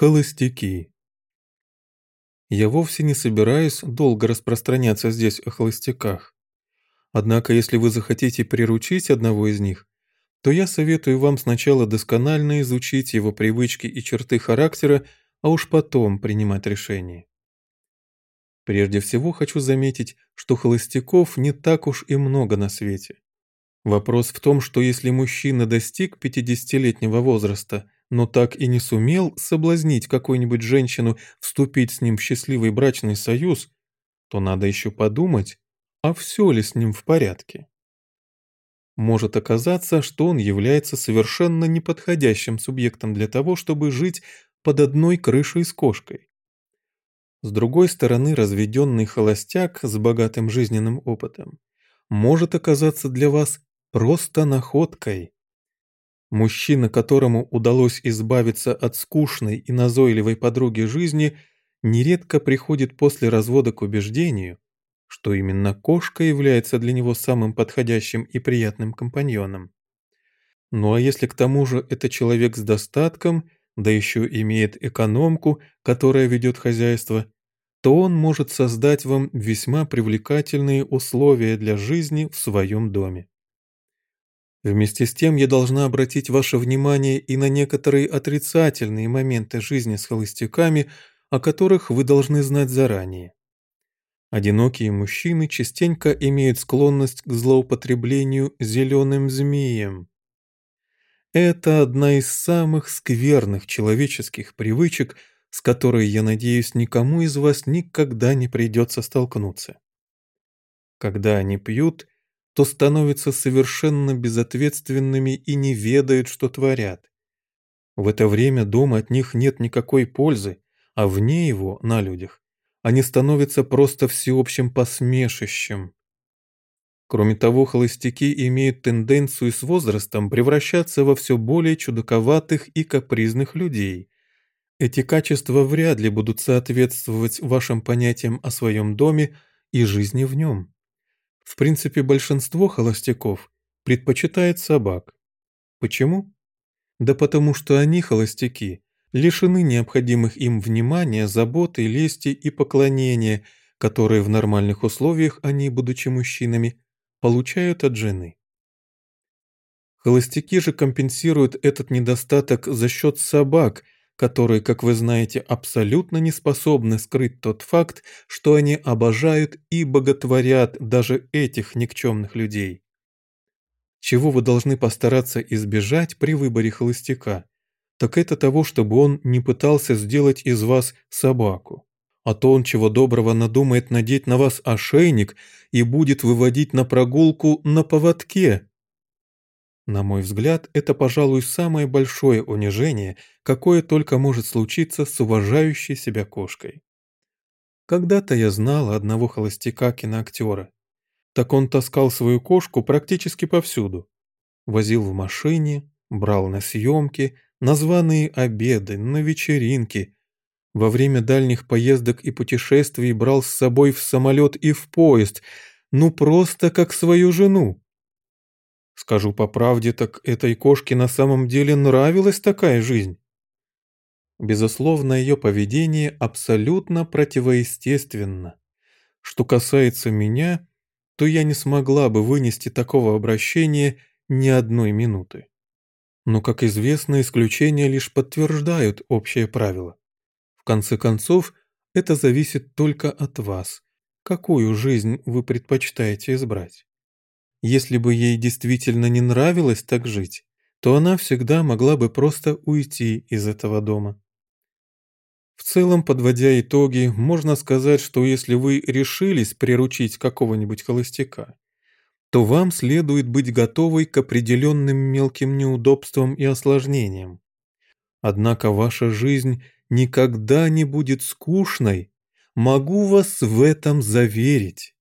Холостяки. Я вовсе не собираюсь долго распространяться здесь о холостяках. Однако, если вы захотите приручить одного из них, то я советую вам сначала досконально изучить его привычки и черты характера, а уж потом принимать решение. Прежде всего хочу заметить, что холостяков не так уж и много на свете. Вопрос в том, что если мужчина достиг 50-летнего возраста – но так и не сумел соблазнить какую-нибудь женщину вступить с ним в счастливый брачный союз, то надо еще подумать, а все ли с ним в порядке. Может оказаться, что он является совершенно неподходящим субъектом для того, чтобы жить под одной крышей с кошкой. С другой стороны, разведенный холостяк с богатым жизненным опытом может оказаться для вас просто находкой. Мужчина, которому удалось избавиться от скучной и назойливой подруги жизни, нередко приходит после развода к убеждению, что именно кошка является для него самым подходящим и приятным компаньоном. Ну а если к тому же это человек с достатком, да еще имеет экономку, которая ведет хозяйство, то он может создать вам весьма привлекательные условия для жизни в своем доме. Вместе с тем я должна обратить ваше внимание и на некоторые отрицательные моменты жизни с холостяками, о которых вы должны знать заранее. Одинокие мужчины частенько имеют склонность к злоупотреблению зеленым змеем. Это одна из самых скверных человеческих привычек, с которой, я надеюсь, никому из вас никогда не придется столкнуться. Когда они пьют, то становятся совершенно безответственными и не ведают, что творят. В это время дома от них нет никакой пользы, а вне его, на людях, они становятся просто всеобщим посмешищем. Кроме того, холостяки имеют тенденцию с возрастом превращаться во все более чудаковатых и капризных людей. Эти качества вряд ли будут соответствовать вашим понятиям о своем доме и жизни в нем. В принципе, большинство холостяков предпочитает собак. Почему? Да потому что они, холостяки, лишены необходимых им внимания, заботы, лести и поклонения, которые в нормальных условиях они, будучи мужчинами, получают от жены. Холостяки же компенсируют этот недостаток за счет собак – которые, как вы знаете, абсолютно не способны скрыть тот факт, что они обожают и боготворят даже этих никчемных людей. Чего вы должны постараться избежать при выборе холостяка, так это того, чтобы он не пытался сделать из вас собаку. А то он чего доброго надумает надеть на вас ошейник и будет выводить на прогулку на поводке, на мой взгляд, это, пожалуй, самое большое унижение, какое только может случиться с уважающей себя кошкой. Когда-то я знала одного холостяка-киноактера. Так он таскал свою кошку практически повсюду. Возил в машине, брал на съемки, на званые обеды, на вечеринки. Во время дальних поездок и путешествий брал с собой в самолет и в поезд, ну просто как свою жену. Скажу по правде, так этой кошке на самом деле нравилась такая жизнь. Безусловно, ее поведение абсолютно противоестественно. Что касается меня, то я не смогла бы вынести такого обращения ни одной минуты. Но, как известно, исключения лишь подтверждают общее правило. В конце концов, это зависит только от вас, какую жизнь вы предпочитаете избрать. Если бы ей действительно не нравилось так жить, то она всегда могла бы просто уйти из этого дома. В целом, подводя итоги, можно сказать, что если вы решились приручить какого-нибудь холостяка, то вам следует быть готовой к определенным мелким неудобствам и осложнениям. Однако ваша жизнь никогда не будет скучной, могу вас в этом заверить.